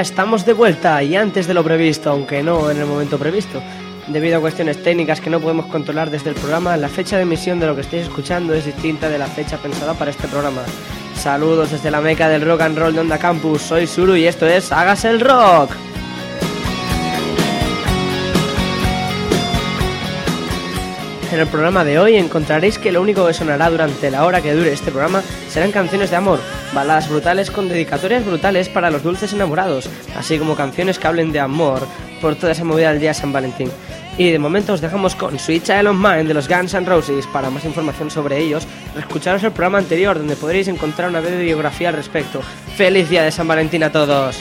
Estamos de vuelta y antes de lo previsto, aunque no en el momento previsto. Debido a cuestiones técnicas que no podemos controlar desde el programa, la fecha de emisión de lo que estéis escuchando es distinta de la fecha pensada para este programa. Saludos desde la meca del rock and roll de Onda Campus, soy Suru y esto es Hagas el Rock. En el programa de hoy encontraréis que lo único que sonará durante la hora que dure este programa serán canciones de amor, baladas brutales con dedicatorias brutales para los dulces enamorados, así como canciones que hablen de amor por toda esa movida del día San Valentín. Y de momento os dejamos con Sweet Child of Mine de los Guns N' Roses. Para más información sobre ellos, escucharos el programa anterior donde podréis encontrar una breve biografía al respecto. ¡Feliz día de San Valentín a todos!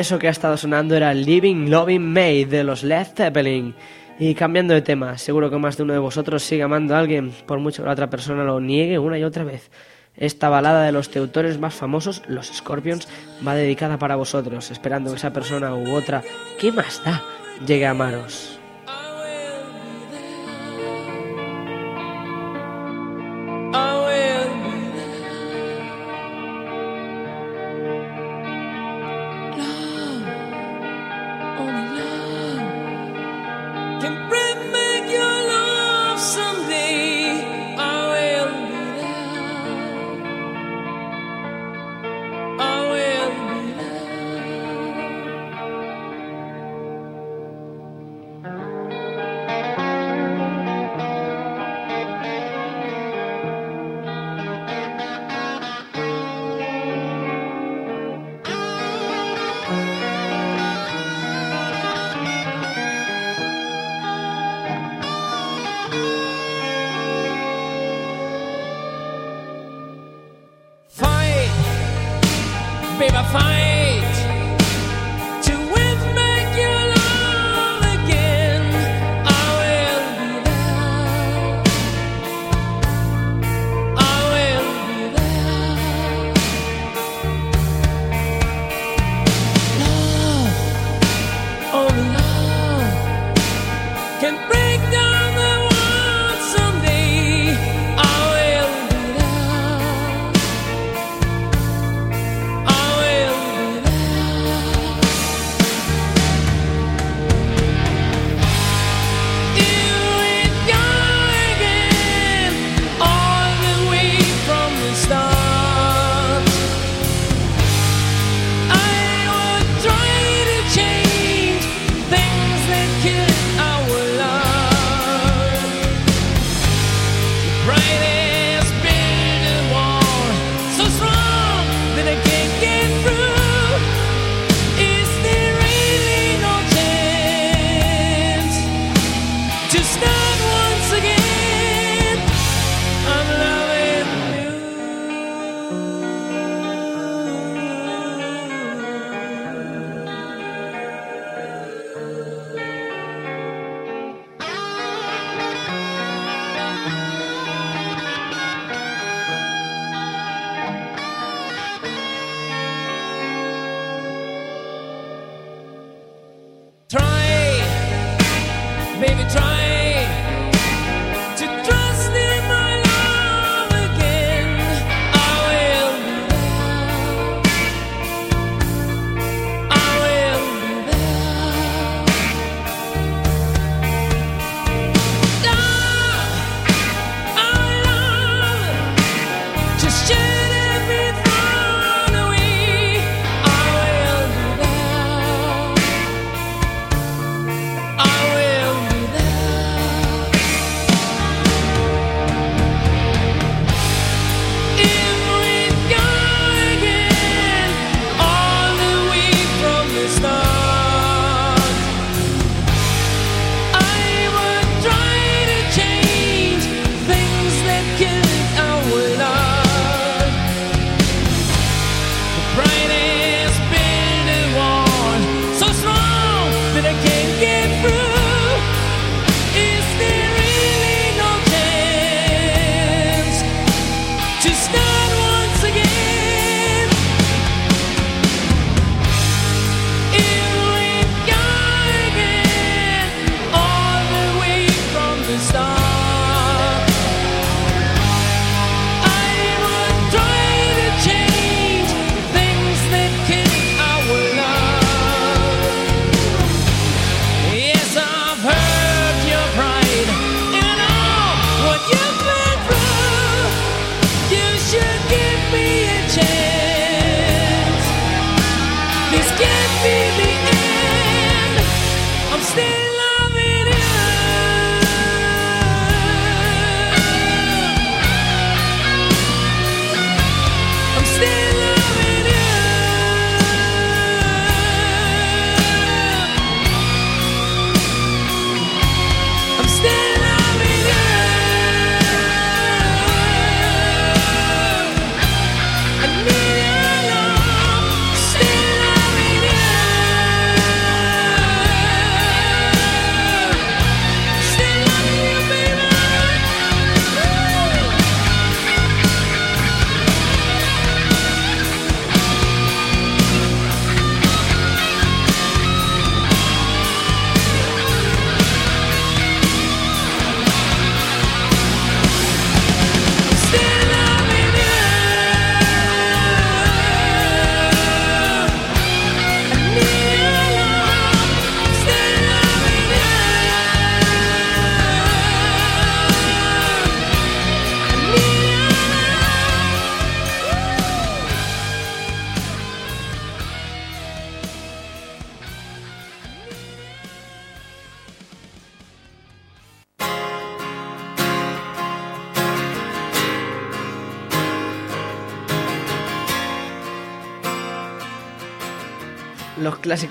Eso que ha estado sonando era Living Loving May de los Led Zeppelin. Y cambiando de tema, seguro que más de uno de vosotros sigue amando a alguien, por mucho que la otra persona lo niegue una y otra vez. Esta balada de los teutores más famosos, los Scorpions, va dedicada para vosotros, esperando que esa persona u otra, ¿qué más da?, llegue a amaros.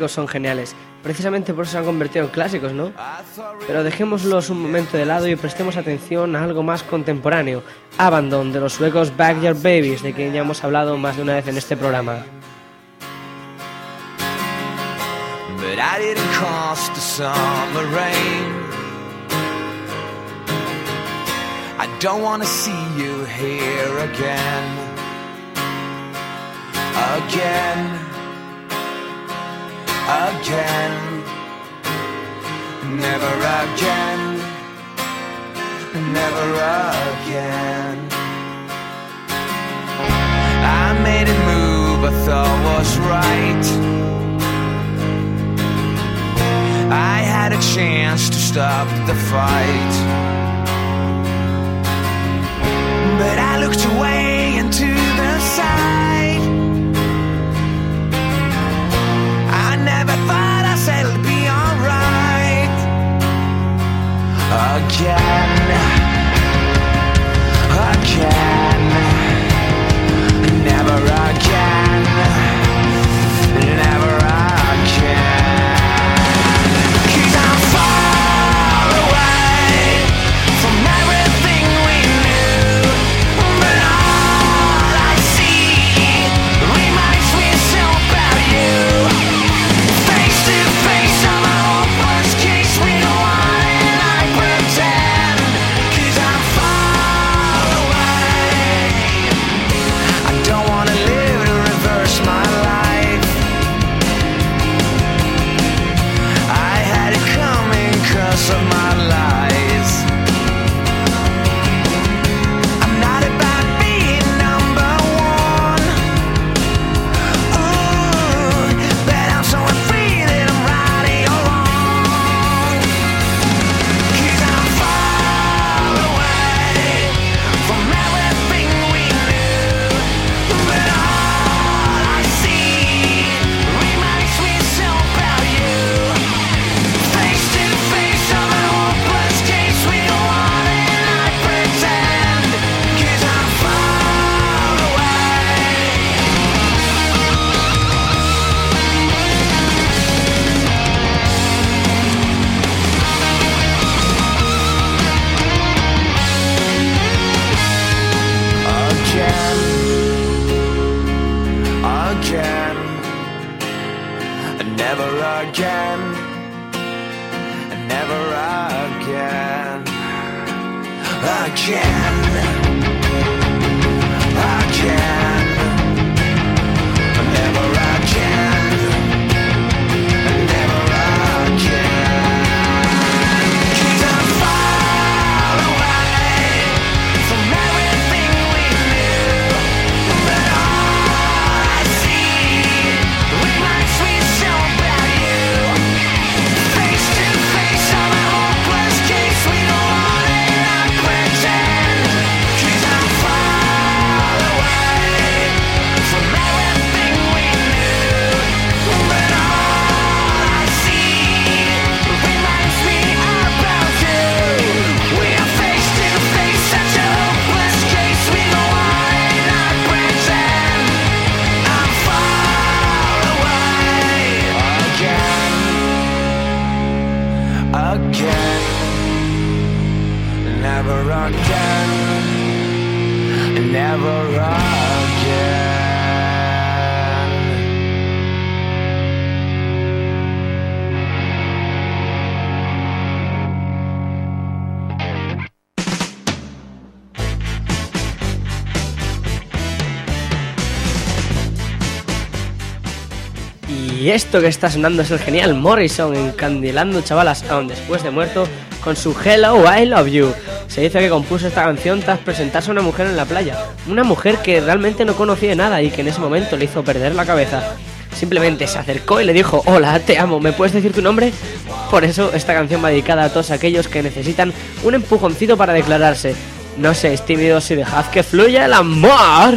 Son geniales. Precisamente por eso se han convertido en clásicos, ¿no? Pero dejémoslos un momento de lado y prestemos atención a algo más contemporáneo. Abandon de los suecos Backyard Babies, de quien ya hemos hablado más de una vez en este programa. Again. Never again. Never again. I made a move I thought was right. I had a chance to stop the fight. but I looked away into again, again, Y esto que está sonando es el genial Morrison encandilando chavalas aún después de muerto con su Hello I Love You. Se dice que compuso esta canción tras presentarse a una mujer en la playa, una mujer que realmente no conocía nada y que en ese momento le hizo perder la cabeza. Simplemente se acercó y le dijo, hola, te amo, ¿me puedes decir tu nombre? Por eso esta canción va dedicada a todos aquellos que necesitan un empujoncito para declararse. No seáis tímidos y dejad que fluya el amor.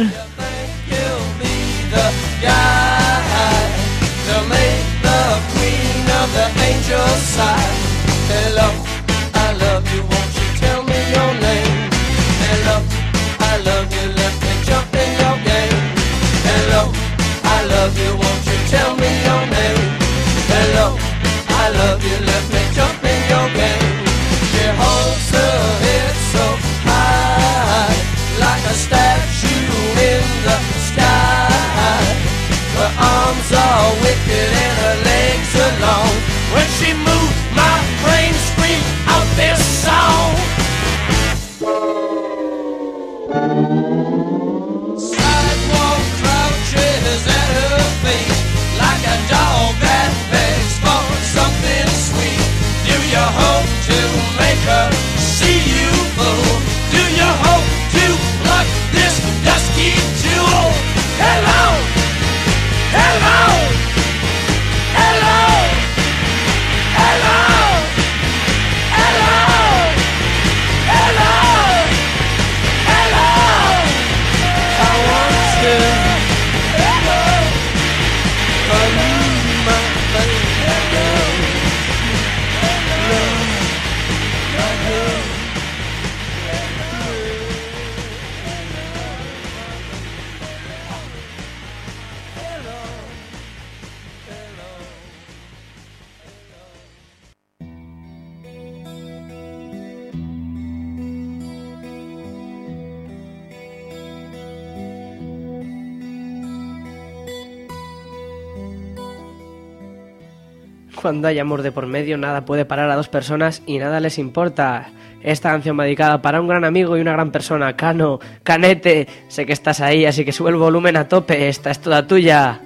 Cuando hay amor de por medio, nada puede parar a dos personas y nada les importa. Esta canción va dedicada para un gran amigo y una gran persona, Cano, Canete. Sé que estás ahí, así que sube el volumen a tope. Esta es toda tuya.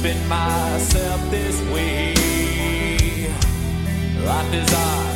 keeping myself this way. Life is odd.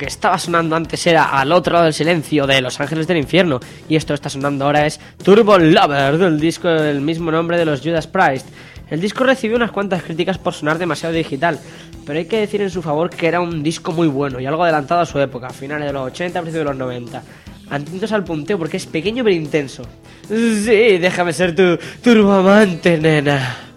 Que estaba sonando antes era Al otro lado del silencio de Los Ángeles del Infierno y esto está sonando ahora es Turbo Lover del disco del mismo nombre de los Judas Priest. El disco recibió unas cuantas críticas por sonar demasiado digital, pero hay que decir en su favor que era un disco muy bueno y algo adelantado a su época, finales de los 80, principios de los 90. Atentos al punteo porque es pequeño pero intenso. Sí, déjame ser tu turboamante, nena.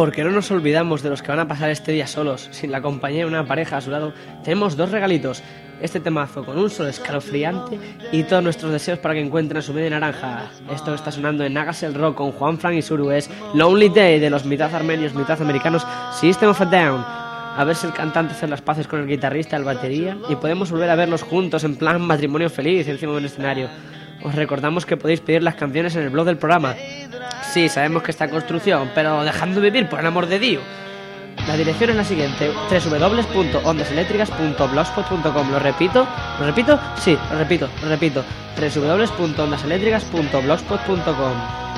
Porque no nos olvidamos de los que van a pasar este día solos, sin la compañía de una pareja a su lado. Tenemos dos regalitos. Este temazo con un sol escalofriante y todos nuestros deseos para que encuentren su media naranja. Esto está sonando en Hagas el Rock con Juan Frank y Suru es Lonely Day de los mitad armenios, mitad americanos System of a Down. A ver si el cantante hace las paces con el guitarrista, el batería y podemos volver a verlos juntos en plan matrimonio feliz encima de un escenario. Os recordamos que podéis pedir las canciones en el blog del programa. Sí, sabemos que está en construcción, pero dejando vivir, por el amor de Dios. La dirección es la siguiente, www.ondaseléctricas.blogspot.com Lo repito, ¿lo repito? Sí, lo repito, lo repito. www.ondaseléctricas.blogspot.com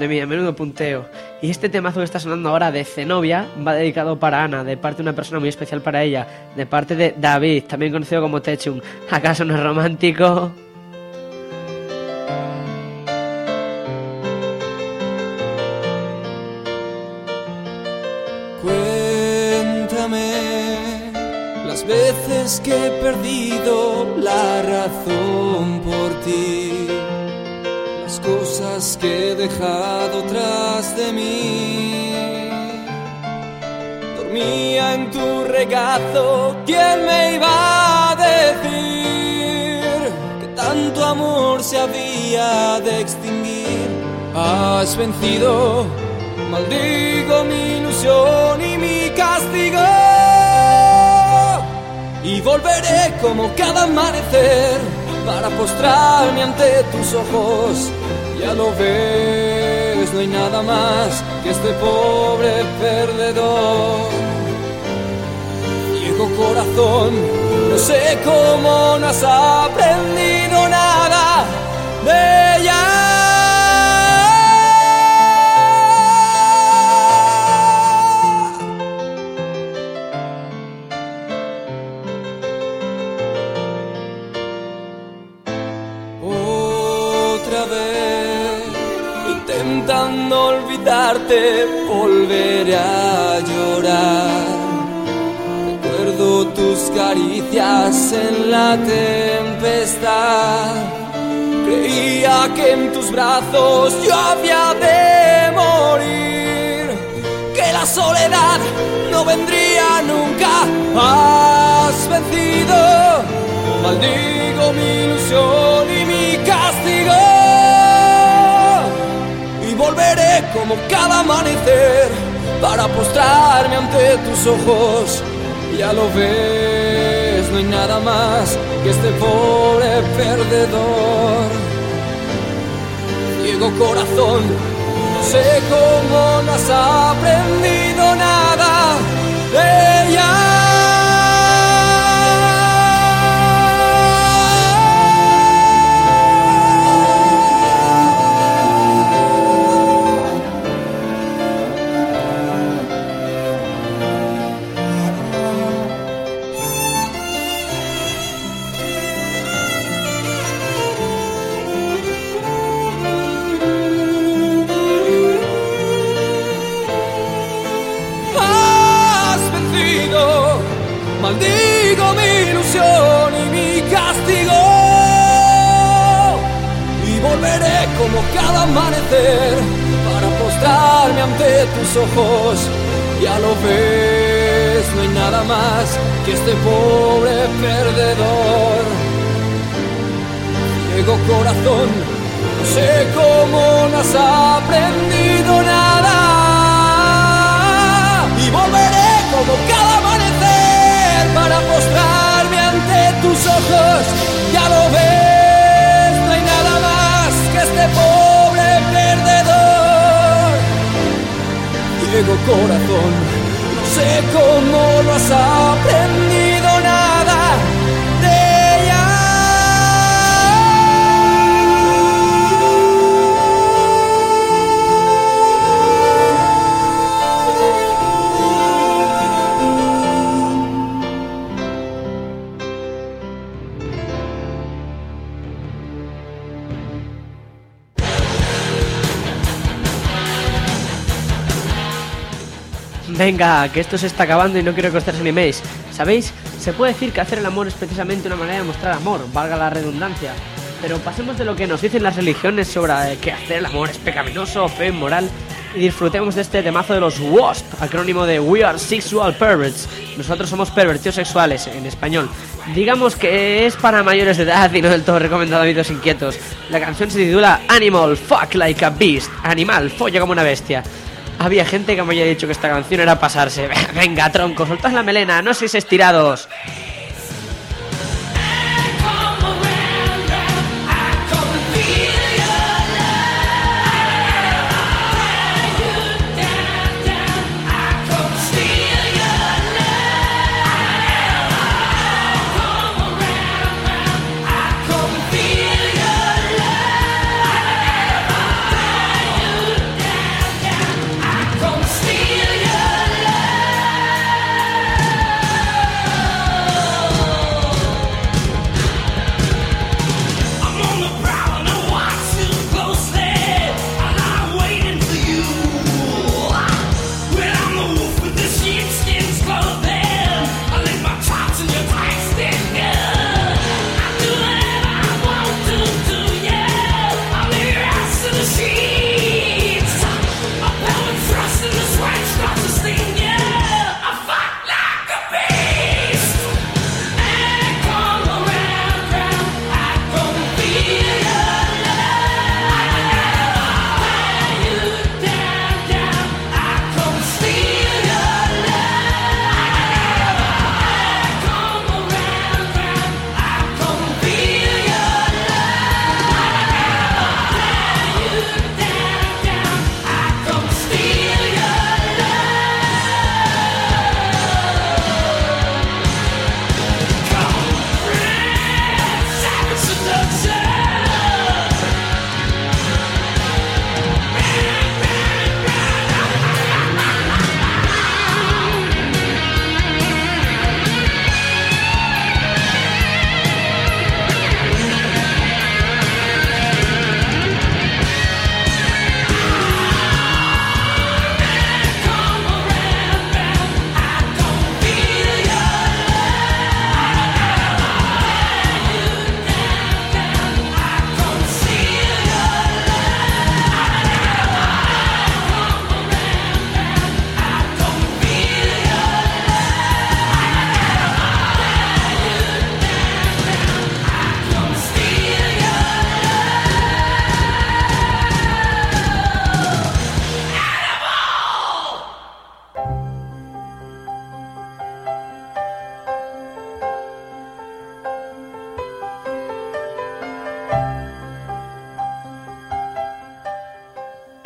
Madre mía, menudo punteo. Y este temazo que está sonando ahora de Zenobia va dedicado para Ana, de parte de una persona muy especial para ella, de parte de David, también conocido como Techum. ¿Acaso no es romántico? Cuéntame las veces que he perdido la razón por ti, cosas que he dejado tras de mí. Dormía en tu regazo, ¿quién me iba a decir que tanto amor se había de extinguir? Has vencido, maldigo mi ilusión y mi castigo. Y volveré como cada amanecer para postrarme ante tus ojos. Ya lo ves, no hay nada más que este pobre perdedor. Ciego corazón, no sé cómo no has aprendido nada de ella. Intentando olvidarte, volveré a llorar. Recuerdo tus caricias en la tempestad. Creía que en tus brazos yo había de morir. Que la soledad no vendría nunca. Has vencido. Maldigo mi ilusión y mi castigo. Como cada amanecer para postrarme ante tus ojos. Ya lo ves, no hay nada más que este pobre perdedor. Ciego corazón, no sé cómo no has aprendido nada de ella. Maldigo mi ilusión y mi castigo. Y volveré como cada amanecer para postrarme ante tus ojos. Ya lo ves, no hay nada más que este pobre perdedor. Ciego corazón, no sé cómo no has aprendido nada. Y volveré como cada para postrarme ante tus ojos. Ya lo ves, no hay nada más que este pobre perdedor. Ciego corazón, no sé cómo no has aprendido Venga, que esto se está acabando y no quiero que os animéis. ¿Sabéis? Se puede decir que hacer el amor es precisamente una manera de mostrar amor, valga la redundancia. Pero pasemos de lo que nos dicen las religiones sobre eh, que hacer el amor es pecaminoso, feo, inmoral y disfrutemos de este temazo de los WASP, acrónimo de We Are Sexual Perverts. Nosotros somos pervertidos sexuales en español. Digamos que es para mayores de edad y no del todo recomendado a amigos inquietos. La canción se titula Animal Fuck Like a Beast, animal, folla como una bestia. Había gente que me había dicho que esta canción era pasarse. Venga, tronco, soltad la melena, no sois estirados.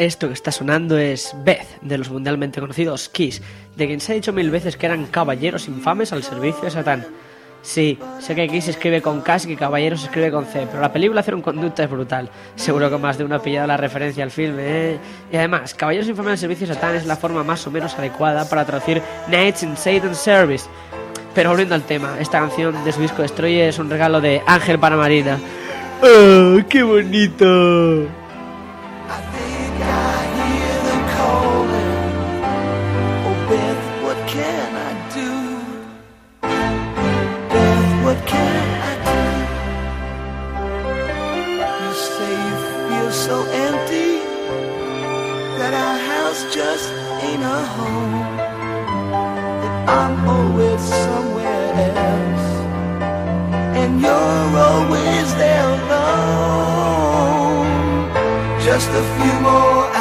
Esto que está sonando es Beth, de los mundialmente conocidos Kiss, de quien se ha dicho mil veces que eran caballeros infames al servicio de Satán. Sí, sé que Kiss escribe con K y que Caballeros se escribe con C, pero la película hace un conducta es brutal. Seguro que más de uno ha pillado la referencia al filme, ¿eh? Y además, Caballeros infames al servicio de Satán es la forma más o menos adecuada para traducir Knights in Satan's Service. Pero volviendo al tema, esta canción de su disco Destroyer es un regalo de Ángel para Marina. ¡Oh, qué bonito! Ain't a home. I'm always somewhere else, and you're always there alone. Just a few more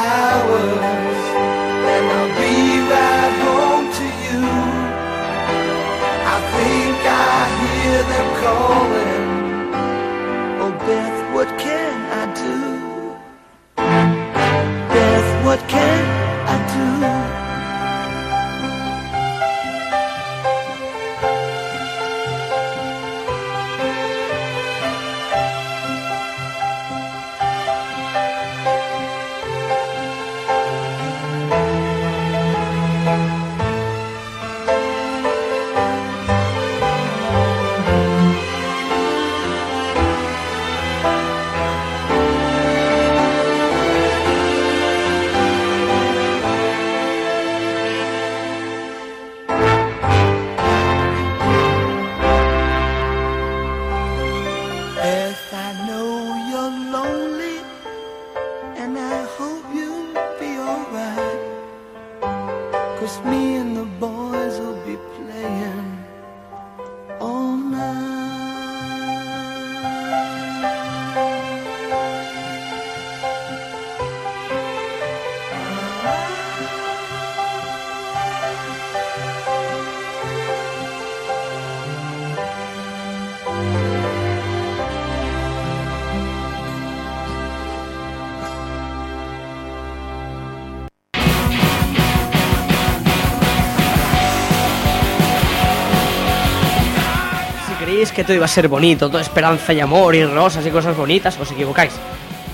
que todo iba a ser bonito, todo esperanza y amor y rosas y cosas bonitas, os equivocáis.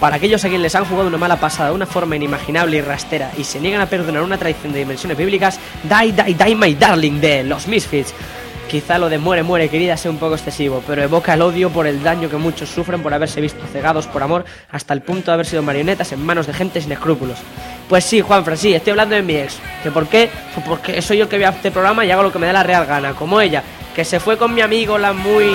Para aquellos a quienes les han jugado una mala pasada de una forma inimaginable y rastera y se niegan a perdonar una traición de dimensiones bíblicas, Die, Die, Die, My Darling de los Misfits. Quizá lo de muere, muere, querida sea un poco excesivo, pero evoca el odio por el daño que muchos sufren por haberse visto cegados por amor hasta el punto de haber sido marionetas en manos de gente sin escrúpulos. Pues sí, Juanfran, sí, estoy hablando de mi ex. ¿Que por qué? Pues porque soy yo el que veo este programa y hago lo que me da la real gana, como ella, que se fue con mi amigo la muy...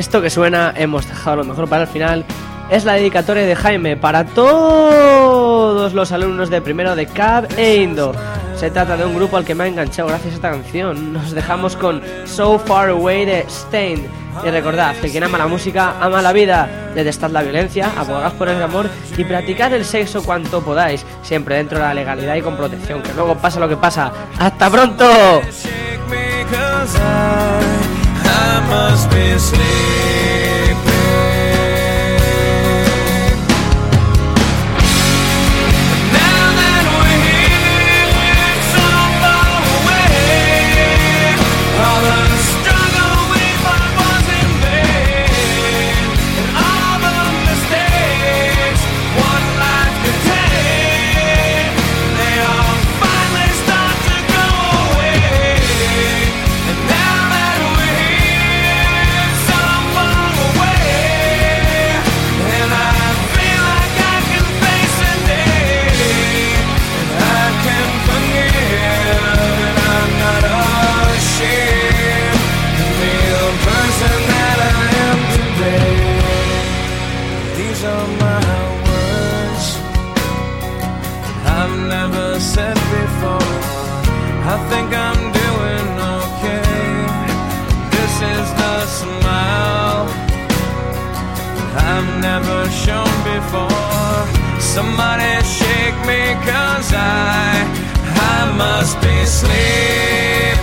esto que suena, hemos dejado lo mejor para el final, es la dedicatoria de Jaime para todos los alumnos de primero de CAB e Indo. Se trata de un grupo al que me ha enganchado gracias a esta canción. Nos dejamos con So Far Away de Stain. Y recordad que quien ama la música ama la vida. Detestad la violencia, abogad por el amor y practicad el sexo cuanto podáis, siempre dentro de la legalidad y con protección. Que luego pasa lo que pasa. ¡Hasta pronto! I must be asleep. Somebody shake me, cause I, I must be sleeping.